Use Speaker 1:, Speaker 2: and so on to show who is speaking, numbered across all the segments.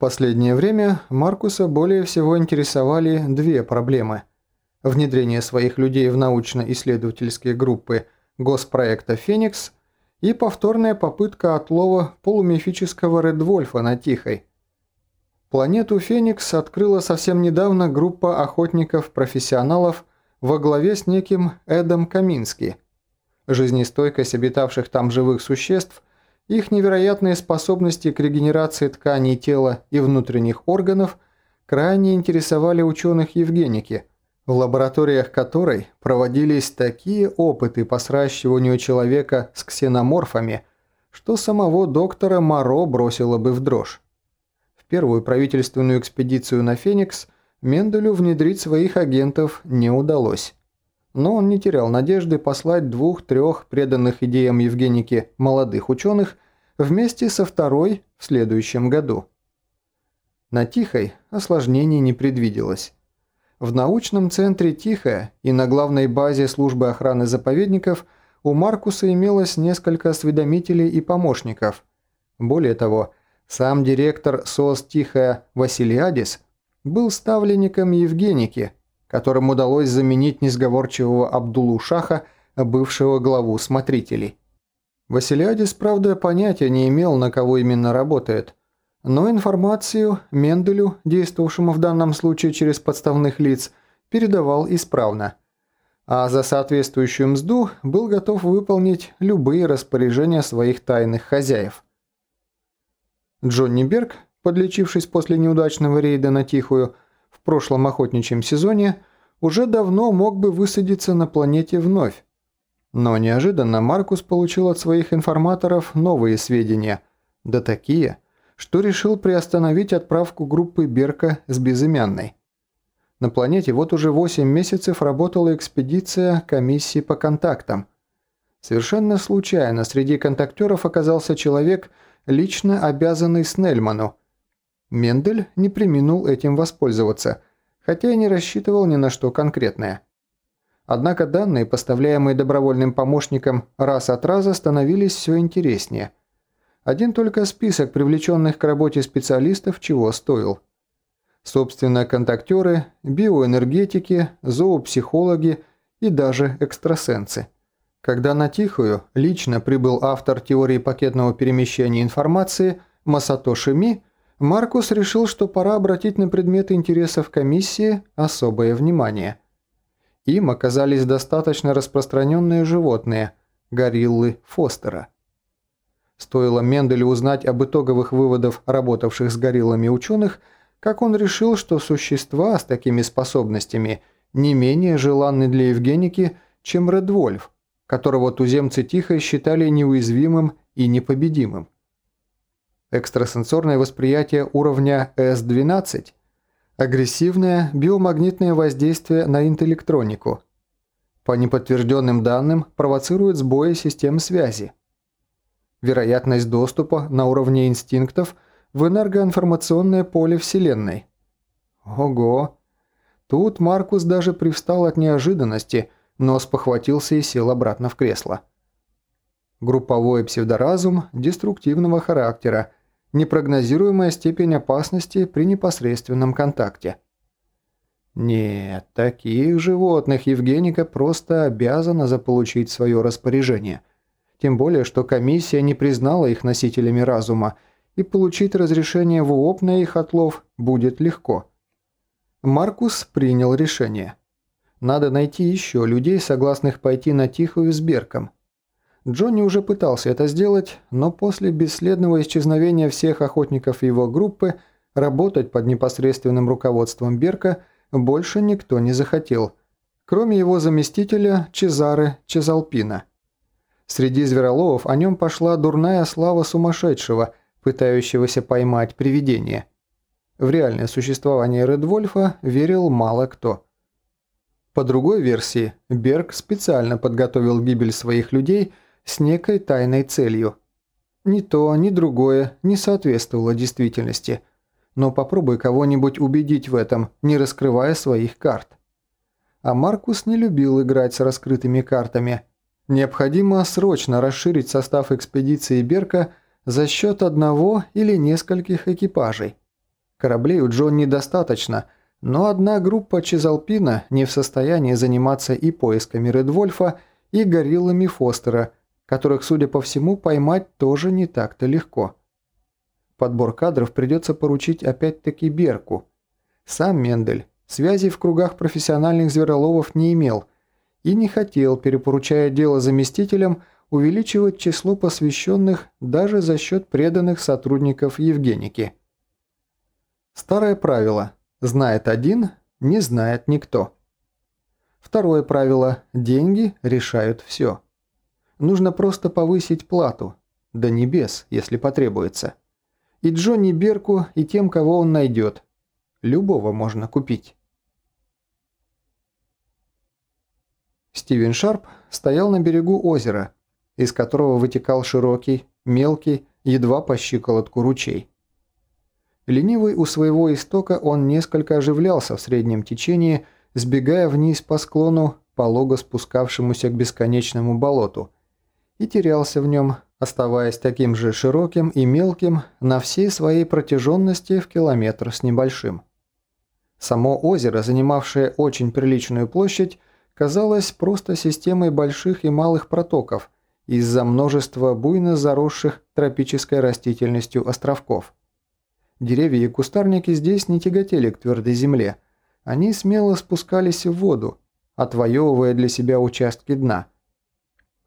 Speaker 1: последнее время Маркуса более всего интересовали две проблемы. Внедрение своих людей в научно-исследовательские группы госпроекта «Феникс» и повторная попытка отлова полумифического Редвольфа на Тихой. Планету Феникс открыла совсем недавно группа охотников-профессионалов во главе с неким Эдом Камински. Жизнестойкость обитавших там живых существ, их невероятные способности к регенерации тканей тела и внутренних органов крайне интересовали ученых Евгеники, в лабораториях которой проводились такие опыты по сращиванию человека с ксеноморфами, что самого доктора Моро бросило бы в дрожь. В первую правительственную экспедицию на Феникс Менделю внедрить своих агентов не удалось. Но он не терял надежды послать двух-трех преданных идеям Евгеники молодых ученых вместе со второй в следующем году. На Тихой осложнений не предвиделось. В научном центре Тихая и на главной базе службы охраны заповедников у Маркуса имелось несколько осведомителей и помощников. Более того, сам директор СОС Тихая Василиадис был ставленником Евгеники, которым удалось заменить несговорчивого Абдулу Шаха, бывшего главу смотрителей. Василиадис, правда, понятия не имел, на кого именно работает – но информацию Менделю, действовавшему в данном случае через подставных лиц, передавал исправно. А за соответствующую мзду был готов выполнить любые распоряжения своих тайных хозяев. Джонни Берг, подлечившись после неудачного рейда на Тихую в прошлом охотничьем сезоне, уже давно мог бы высадиться на планете вновь. Но неожиданно Маркус получил от своих информаторов новые сведения, да такие – что решил приостановить отправку группы Берка с безымянной. На планете вот уже 8 месяцев работала экспедиция комиссии по контактам. Совершенно случайно среди контактеров оказался человек, лично обязанный Снельману. Мендель не приминул этим воспользоваться, хотя и не рассчитывал ни на что конкретное. Однако данные, поставляемые добровольным помощникам раз от раза, становились все интереснее – один только список привлеченных к работе специалистов чего стоил. Собственно, контактеры, биоэнергетики, зоопсихологи и даже экстрасенсы. Когда на Тихую лично прибыл автор теории пакетного перемещения информации Масато Шими, Маркус решил, что пора обратить на предметы интересов комиссии особое внимание. Им оказались достаточно распространенные животные – гориллы Фостера. Стоило Менделю узнать об итоговых выводах работавших с гориллами ученых, как он решил, что существа с такими способностями не менее желанны для Евгеники, чем Редвольф, которого туземцы тихо считали неуязвимым и непобедимым. Экстрасенсорное восприятие уровня S12 – агрессивное биомагнитное воздействие на интеллектронику. По неподтвержденным данным провоцирует сбои систем связи – вероятность доступа на уровне инстинктов в энергоинформационное поле Вселенной. Ого! Тут Маркус даже привстал от неожиданности, но спохватился и сел обратно в кресло. Групповой псевдоразум деструктивного характера, непрогнозируемая степень опасности при непосредственном контакте. Нет, таких животных Евгеника просто обязана заполучить свое распоряжение – тем более, что комиссия не признала их носителями разума, и получить разрешение в УОП на их отлов будет легко. Маркус принял решение. Надо найти еще людей, согласных пойти на Тихую с Берком. Джонни уже пытался это сделать, но после бесследного исчезновения всех охотников его группы работать под непосредственным руководством Берка больше никто не захотел, кроме его заместителя Чезары Чезалпина – Среди звероловов о нем пошла дурная слава сумасшедшего, пытающегося поймать привидение. В реальное существование Редвольфа верил мало кто. По другой версии, Берг специально подготовил гибель своих людей с некой тайной целью. Ни то, ни другое не соответствовало действительности. Но попробуй кого-нибудь убедить в этом, не раскрывая своих карт. А Маркус не любил играть с раскрытыми картами – Необходимо срочно расширить состав экспедиции Берка за счет одного или нескольких экипажей. Кораблей у Джон недостаточно, но одна группа Чизалпина не в состоянии заниматься и поисками Редвольфа, и гориллами Фостера, которых, судя по всему, поймать тоже не так-то легко. Подбор кадров придется поручить опять-таки Берку. Сам Мендель связей в кругах профессиональных звероловов не имел и не хотел, перепоручая дело заместителям, увеличивать число посвященных даже за счет преданных сотрудников Евгеники. Старое правило «знает один, не знает никто». Второе правило «деньги решают все». Нужно просто повысить плату, до небес, если потребуется. И Джонни Берку, и тем, кого он найдет. Любого можно купить. Стивен Шарп стоял на берегу озера, из которого вытекал широкий, мелкий, едва по щиколотку ручей. Ленивый у своего истока он несколько оживлялся в среднем течении, сбегая вниз по склону, полого спускавшемуся к бесконечному болоту, и терялся в нем, оставаясь таким же широким и мелким на всей своей протяженности в километр с небольшим. Само озеро, занимавшее очень приличную площадь, казалось просто системой больших и малых протоков из-за множества буйно заросших тропической растительностью островков – Деревья и кустарники здесь не тяготели к твердой земле. Они смело спускались в воду, отвоевывая для себя участки дна.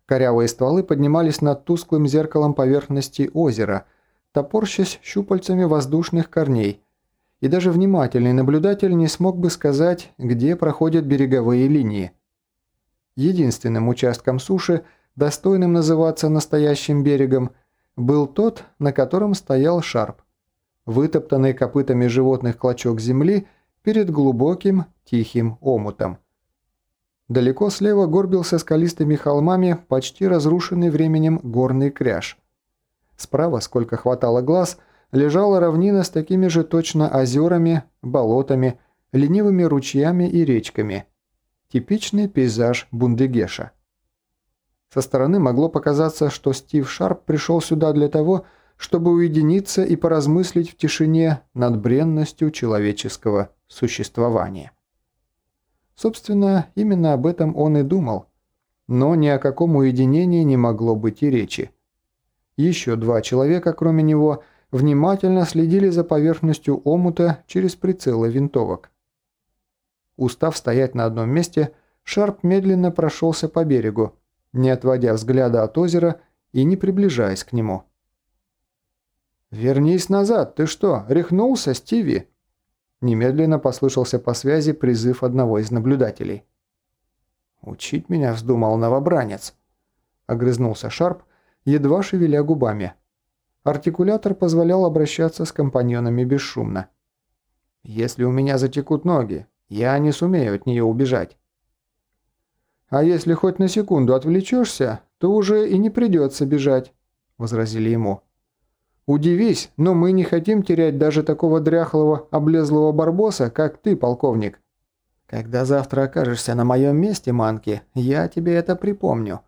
Speaker 1: Корявые стволы поднимались над тусклым зеркалом поверхности озера, топорщась щупальцами воздушных корней, и даже внимательный наблюдатель не смог бы сказать, где проходят береговые линии. Единственным участком суши, достойным называться настоящим берегом, был тот, на котором стоял Шарп вытоптанный копытами животных клочок земли перед глубоким тихим омутом. Далеко слева горбился скалистыми холмами почти разрушенный временем горный кряж. Справа, сколько хватало глаз, лежала равнина с такими же точно озерами, болотами, ленивыми ручьями и речками. Типичный пейзаж Бундегеша. Со стороны могло показаться, что Стив Шарп пришел сюда для того, чтобы уединиться и поразмыслить в тишине над бренностью человеческого существования. Собственно, именно об этом он и думал, но ни о каком уединении не могло быть и речи. Еще два человека, кроме него, внимательно следили за поверхностью омута через прицелы винтовок. Устав стоять на одном месте, Шарп медленно прошелся по берегу, не отводя взгляда от озера и не приближаясь к нему. «Вернись назад, ты что, рехнулся, Стиви?» Немедленно послышался по связи призыв одного из наблюдателей. «Учить меня вздумал новобранец», — огрызнулся Шарп, едва шевеля губами. Артикулятор позволял обращаться с компаньонами бесшумно. «Если у меня затекут ноги, я не сумею от нее убежать». «А если хоть на секунду отвлечешься, то уже и не придется бежать», — возразили ему. Удивись, но мы не хотим терять даже такого дряхлого, облезлого барбоса, как ты, полковник. Когда завтра окажешься на моем месте, Манки, я тебе это припомню.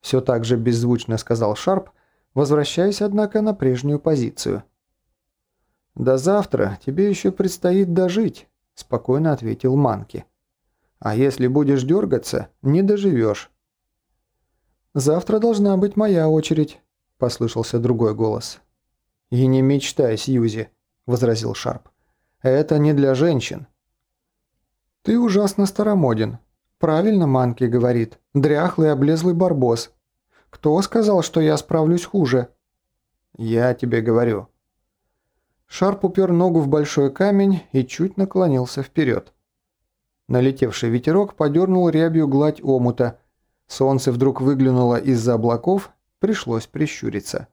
Speaker 1: Все так же беззвучно сказал Шарп, возвращаясь, однако, на прежнюю позицию. «До завтра тебе еще предстоит дожить», – спокойно ответил Манки. «А если будешь дергаться, не доживешь». «Завтра должна быть моя очередь», – послышался другой голос. «И не мечтай, Сьюзи», – возразил Шарп. «Это не для женщин». «Ты ужасно старомоден. Правильно Манки говорит. Дряхлый облезлый барбос. Кто сказал, что я справлюсь хуже?» «Я тебе говорю». Шарп упер ногу в большой камень и чуть наклонился вперед. Налетевший ветерок подернул рябью гладь омута. Солнце вдруг выглянуло из-за облаков, пришлось прищуриться.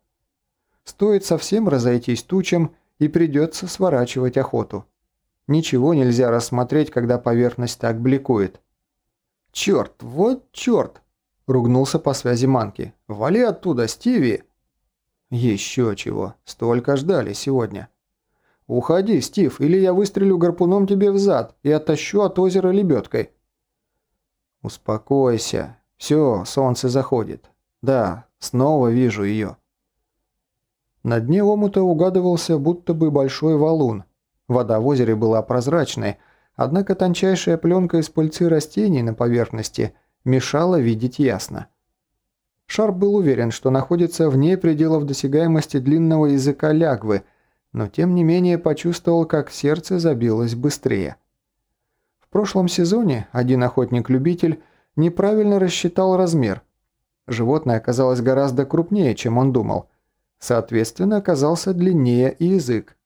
Speaker 1: Стоит совсем разойтись тучам, и придется сворачивать охоту. Ничего нельзя рассмотреть, когда поверхность так бликует. «Черт, вот черт!» – ругнулся по связи Манки. «Вали оттуда, Стиви!» «Еще чего, столько ждали сегодня». «Уходи, Стив, или я выстрелю гарпуном тебе в зад и оттащу от озера лебедкой». «Успокойся. Все, солнце заходит. Да, снова вижу ее». На дне омута угадывался будто бы большой валун. Вода в озере была прозрачной, однако тончайшая пленка из пыльцы растений на поверхности мешала видеть ясно. Шарп был уверен, что находится вне пределов досягаемости длинного языка лягвы, но тем не менее почувствовал, как сердце забилось быстрее. В прошлом сезоне один охотник-любитель неправильно рассчитал размер. Животное оказалось гораздо крупнее, чем он думал. Соответственно, оказался длиннее и язык.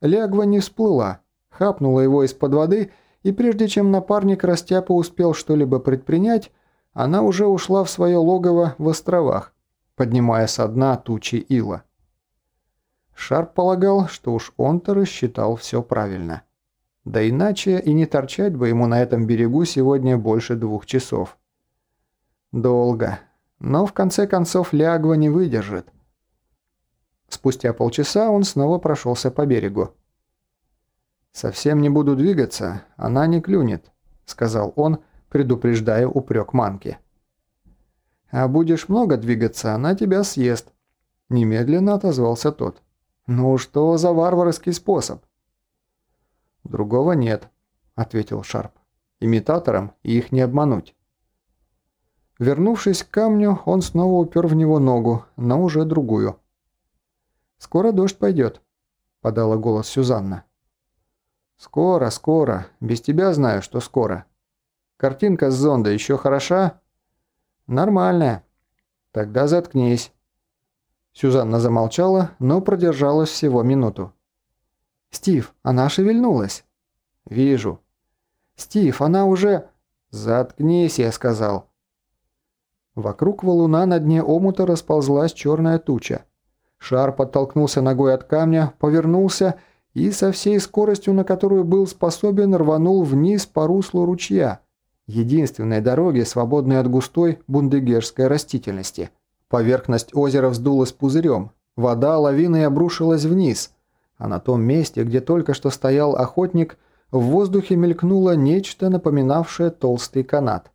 Speaker 1: Лягва не всплыла, хапнула его из-под воды, и прежде чем напарник Растяпа успел что-либо предпринять, она уже ушла в свое логово в островах, поднимая со дна тучи ила. Шарп полагал, что уж он-то рассчитал все правильно. Да иначе и не торчать бы ему на этом берегу сегодня больше двух часов. Долго. Но в конце концов Лягва не выдержит. Спустя полчаса он снова прошелся по берегу. «Совсем не буду двигаться, она не клюнет», — сказал он, предупреждая упрек Манки. «А будешь много двигаться, она тебя съест», — немедленно отозвался тот. «Ну что за варварский способ?» «Другого нет», — ответил Шарп. «Имитаторам их не обмануть». Вернувшись к камню, он снова упер в него ногу, но уже другую. «Скоро дождь пойдет», — подала голос Сюзанна. «Скоро, скоро. Без тебя знаю, что скоро. Картинка с зонда еще хороша?» «Нормальная. Тогда заткнись». Сюзанна замолчала, но продержалась всего минуту. «Стив, она шевельнулась». «Вижу». «Стив, она уже...» «Заткнись», я сказал. Вокруг валуна на дне омута расползлась черная туча. Шар подтолкнулся ногой от камня, повернулся и со всей скоростью, на которую был способен, рванул вниз по руслу ручья, единственной дороги, свободной от густой бундегерской растительности. Поверхность озера вздулась пузырем, вода лавиной обрушилась вниз, а на том месте, где только что стоял охотник, в воздухе мелькнуло нечто, напоминавшее толстый канат.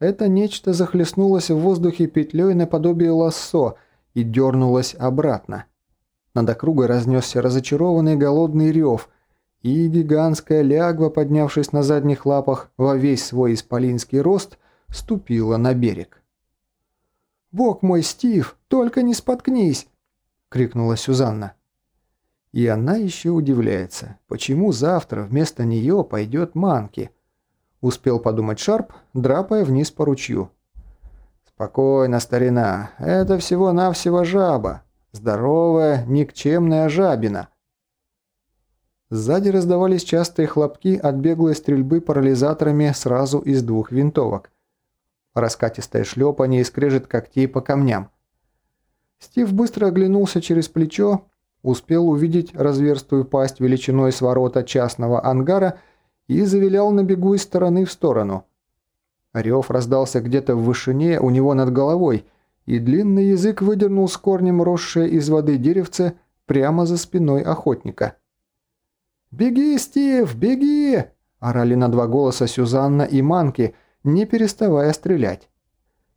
Speaker 1: Это нечто захлестнулось в воздухе петлей наподобие лассо – и дернулась обратно. Над округой разнесся разочарованный голодный рев, и гигантская лягва, поднявшись на задних лапах во весь свой исполинский рост, ступила на берег. «Бог мой, Стив, только не споткнись!» — крикнула Сюзанна. И она еще удивляется, почему завтра вместо нее пойдет Манки. Успел подумать Шарп, драпая вниз по ручью. «Спокойно, старина, это всего-навсего жаба. Здоровая, никчемная жабина». Сзади раздавались частые хлопки от беглой стрельбы парализаторами сразу из двух винтовок. Раскатистое шлепание и скрежет когтей по камням. Стив быстро оглянулся через плечо, успел увидеть разверстую пасть величиной с ворота частного ангара и завилял на бегу из стороны в сторону – Рев раздался где-то в вышине у него над головой, и длинный язык выдернул с корнем росшее из воды деревце прямо за спиной охотника. «Беги, Стив, беги!» – орали на два голоса Сюзанна и Манки, не переставая стрелять.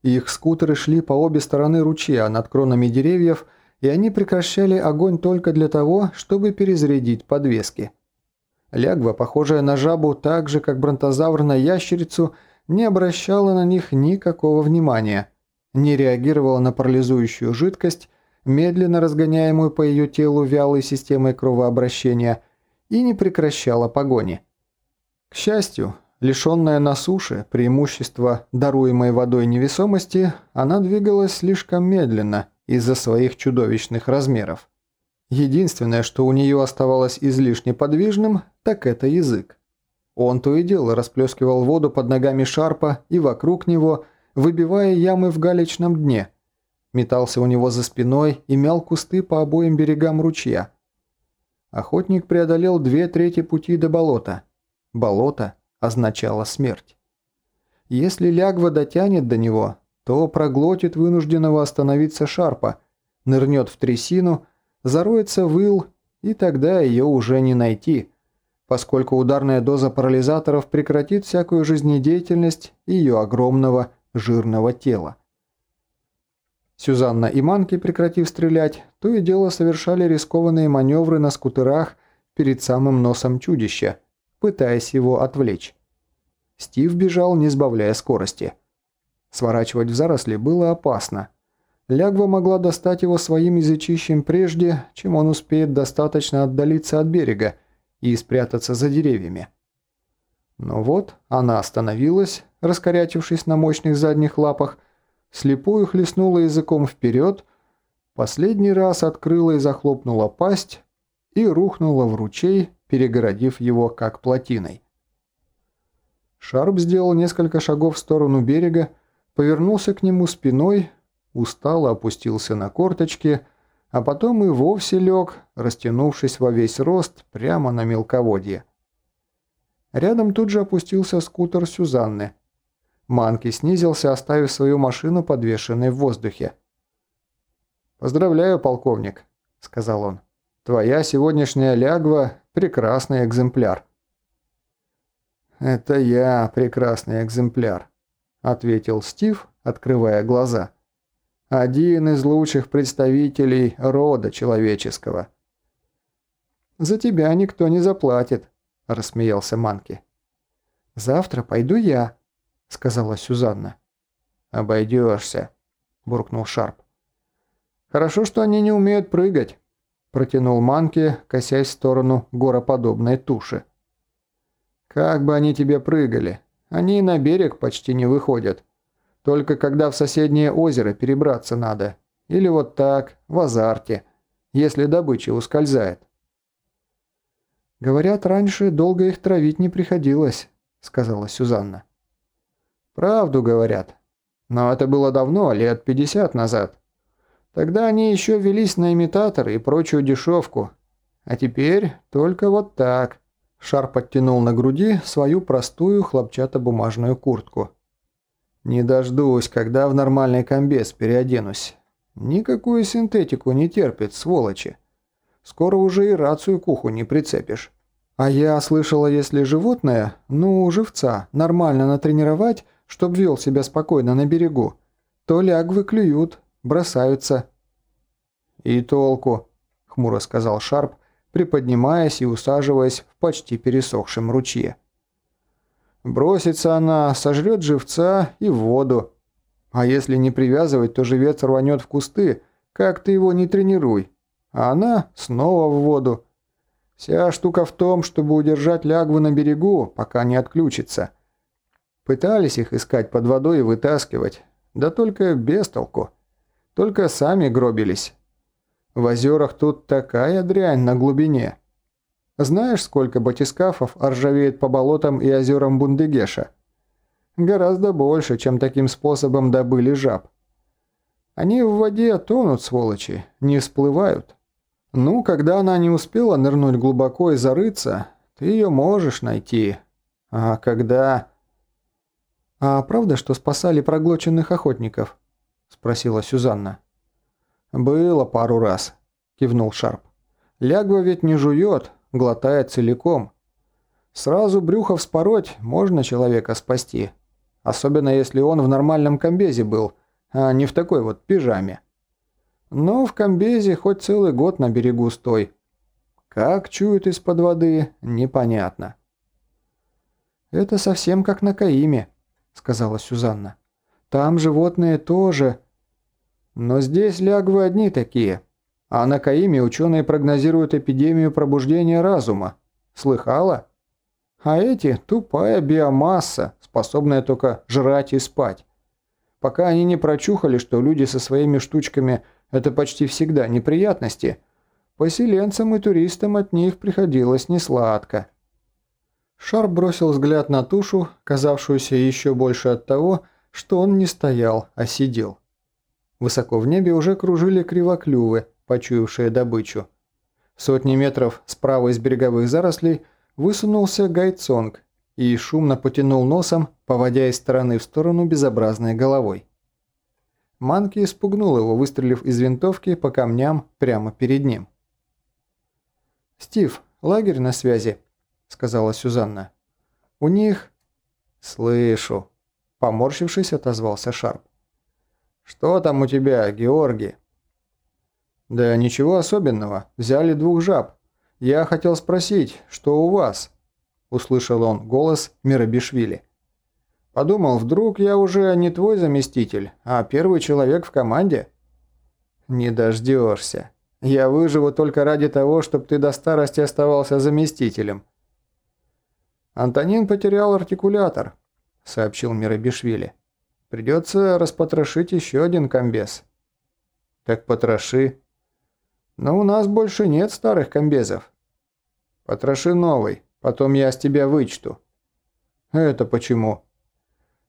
Speaker 1: Их скутеры шли по обе стороны ручья над кронами деревьев, и они прекращали огонь только для того, чтобы перезарядить подвески. Лягва, похожая на жабу так же, как бронтозавр на ящерицу – не обращала на них никакого внимания, не реагировала на парализующую жидкость, медленно разгоняемую по ее телу вялой системой кровообращения, и не прекращала погони. К счастью, лишенная на суше преимущества даруемой водой невесомости, она двигалась слишком медленно из-за своих чудовищных размеров. Единственное, что у нее оставалось излишне подвижным, так это язык. Он то и дело расплескивал воду под ногами Шарпа и вокруг него, выбивая ямы в галечном дне. Метался у него за спиной и мял кусты по обоим берегам ручья. Охотник преодолел две трети пути до болота. Болото означало смерть. Если лягва дотянет до него, то проглотит вынужденного остановиться Шарпа, нырнет в трясину, зароется в ил, и тогда ее уже не найти – поскольку ударная доза парализаторов прекратит всякую жизнедеятельность ее огромного жирного тела. Сюзанна и Манки, прекратив стрелять, то и дело совершали рискованные маневры на скутерах, перед самым носом чудища, пытаясь его отвлечь. Стив бежал, не сбавляя скорости. Сворачивать в заросли было опасно. Лягва могла достать его своим язычищем прежде, чем он успеет достаточно отдалиться от берега и спрятаться за деревьями. Но вот она остановилась, раскорячившись на мощных задних лапах, слепую хлестнула языком вперед, последний раз открыла и захлопнула пасть и рухнула в ручей, перегородив его как плотиной. Шарп сделал несколько шагов в сторону берега, повернулся к нему спиной, устало опустился на корточки, а потом и вовсе лег, растянувшись во весь рост прямо на мелководье. Рядом тут же опустился скутер Сюзанны. Манки снизился, оставив свою машину подвешенной в воздухе. «Поздравляю, полковник», — сказал он. «Твоя сегодняшняя лягва — прекрасный экземпляр». «Это я прекрасный экземпляр», — ответил Стив, открывая глаза. «Один из лучших представителей рода человеческого». «За тебя никто не заплатит», – рассмеялся Манки. «Завтра пойду я», – сказала Сюзанна. «Обойдешься», – буркнул Шарп. «Хорошо, что они не умеют прыгать», – протянул Манки, косясь в сторону гороподобной туши. «Как бы они тебе прыгали? Они на берег почти не выходят. Только когда в соседнее озеро перебраться надо. Или вот так, в азарте, если добыча ускользает». «Говорят, раньше долго их травить не приходилось», — сказала Сюзанна. «Правду говорят. Но это было давно, лет 50 назад. Тогда они еще велись на имитаторы и прочую дешевку. А теперь только вот так». Шар подтянул на груди свою простую хлопчатобумажную куртку. «Не дождусь, когда в нормальный комбез переоденусь. Никакую синтетику не терпит, сволочи». Скоро уже и рацию к уху не прицепишь. А я слышала, если животное, ну, живца, нормально натренировать, чтоб вел себя спокойно на берегу, то лягвы клюют, бросаются». «И толку», — хмуро сказал Шарп, приподнимаясь и усаживаясь в почти пересохшем ручье. «Бросится она, сожрет живца и в воду. А если не привязывать, то живец рванет в кусты, как ты его не тренируй а она снова в воду. Вся штука в том, чтобы удержать лягву на берегу, пока не отключится. Пытались их искать под водой и вытаскивать, да только без толку. Только сами гробились. В озерах тут такая дрянь на глубине. Знаешь, сколько батискафов ржавеет по болотам и озерам Бундегеша? Гораздо больше, чем таким способом добыли жаб. Они в воде тонут, сволочи, не всплывают. Ну, когда она не успела нырнуть глубоко и зарыться, ты ее можешь найти. А когда... «А правда, что спасали проглоченных охотников?» – спросила Сюзанна. «Было пару раз», – кивнул Шарп. «Лягва ведь не жует, глотает целиком. Сразу брюхо вспороть можно человека спасти, особенно если он в нормальном комбезе был, а не в такой вот пижаме. Но в комбезе хоть целый год на берегу стой. Как чуют из-под воды, непонятно. «Это совсем как на Каиме», — сказала Сюзанна. «Там животные тоже...» «Но здесь лягвы одни такие. А на Каиме ученые прогнозируют эпидемию пробуждения разума. Слыхала? А эти – тупая биомасса, способная только жрать и спать. Пока они не прочухали, что люди со своими штучками – это почти всегда неприятности, поселенцам и туристам от них приходилось несладко. Шар бросил взгляд на тушу, казавшуюся еще больше от того, что он не стоял, а сидел. Высоко в небе уже кружили кривоклювы, почуявшие добычу. Сотни метров справа из береговых зарослей высунулся гайцонг и шумно потянул носом, поводя из стороны в сторону безобразной головой. Манки испугнул его, выстрелив из винтовки по камням прямо перед ним. «Стив, лагерь на связи», — сказала Сюзанна. «У них...» «Слышу», — поморщившись, отозвался Шарп. «Что там у тебя, Георгий?» «Да ничего особенного. Взяли двух жаб. Я хотел спросить, что у вас?» Услышал он голос Мирабишвили. «Подумал, вдруг я уже не твой заместитель, а первый человек в команде?» «Не дождешься. Я выживу только ради того, чтобы ты до старости оставался заместителем». «Антонин потерял артикулятор», — сообщил Мирабишвили. «Придется распотрошить еще один комбез». «Так потроши». «Но у нас больше нет старых комбезов». «Потроши новый, потом я с тебя вычту». «Это почему?»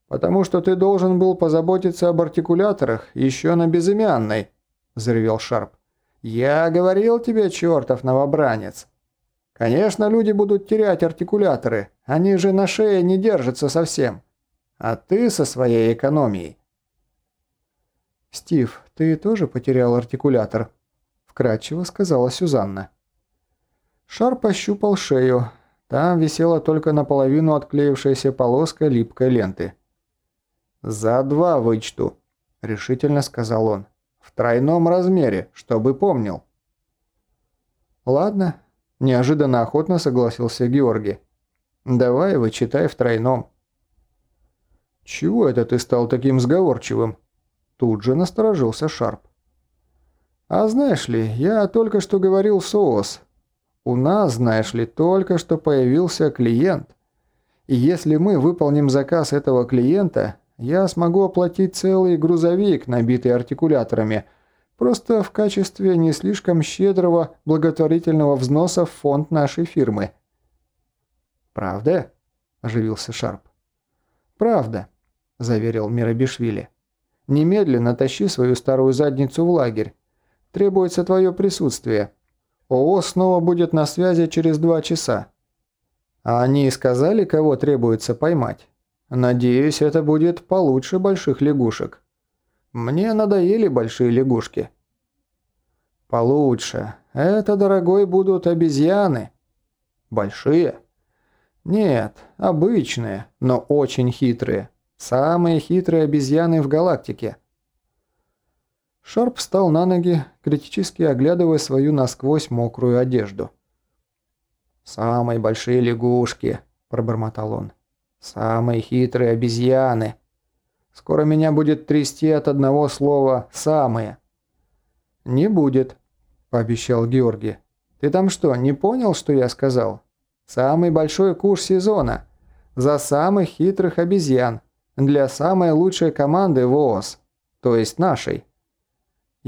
Speaker 1: «Потому что ты должен был позаботиться об артикуляторах еще на безымянной», – заревел Шарп. «Я говорил тебе, чертов новобранец. Конечно, люди будут терять артикуляторы, они же на шее не держатся совсем. А ты со своей экономией». «Стив, ты тоже потерял артикулятор?» – вкратчиво сказала Сюзанна. Шар пощупал шею. Там висела только наполовину отклеившаяся полоска липкой ленты. «За два вычту», – решительно сказал он. «В тройном размере, чтобы помнил». «Ладно», – неожиданно охотно согласился Георгий. «Давай вычитай в тройном». «Чего это ты стал таким сговорчивым?» Тут же насторожился Шарп. «А знаешь ли, я только что говорил с ООС. У нас, знаешь ли, только что появился клиент. И если мы выполним заказ этого клиента, я смогу оплатить целый грузовик, набитый артикуляторами, просто в качестве не слишком щедрого благотворительного взноса в фонд нашей фирмы». «Правда?» – оживился Шарп. «Правда», – заверил Мирабишвили. «Немедленно тащи свою старую задницу в лагерь. Требуется твое присутствие. ООО снова будет на связи через два часа». «А они сказали, кого требуется поймать?» Надеюсь, это будет получше больших лягушек. Мне надоели большие лягушки. Получше. Это, дорогой, будут обезьяны. Большие? Нет, обычные, но очень хитрые. Самые хитрые обезьяны в галактике. Шарп встал на ноги, критически оглядывая свою насквозь мокрую одежду. «Самые большие лягушки», – пробормотал он. Самые хитрые обезьяны. Скоро меня будет трясти от одного слова «самые». «Не будет», – пообещал Георгий. «Ты там что, не понял, что я сказал? Самый большой куш сезона. За самых хитрых обезьян. Для самой лучшей команды ВООЗ. То есть нашей.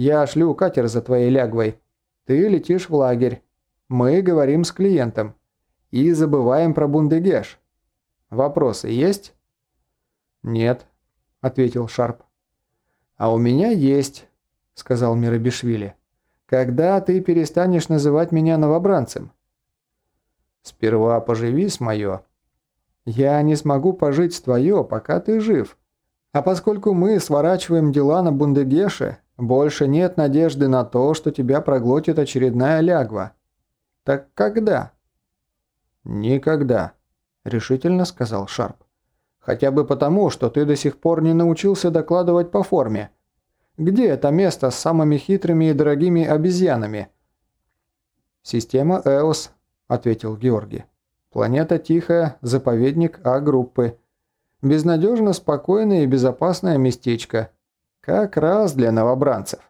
Speaker 1: Я шлю катер за твоей лягвой. Ты летишь в лагерь. Мы говорим с клиентом. И забываем про Бундегеш. Вопросы есть?» «Нет», — ответил Шарп. «А у меня есть», — сказал Мирабишвили. «Когда ты перестанешь называть меня новобранцем?» «Сперва поживи с моё». «Я не смогу пожить с твое, пока ты жив. А поскольку мы сворачиваем дела на Бундегеше, больше нет надежды на то, что тебя проглотит очередная лягва. Так когда?» «Никогда», решительно сказал Шарп. «Хотя бы потому, что ты до сих пор не научился докладывать по форме. Где это место с самыми хитрыми и дорогими обезьянами?» «Система ЭОС», — ответил Георгий. «Планета Тихая, заповедник А-группы. Безнадежно спокойное и безопасное местечко. Как раз для новобранцев».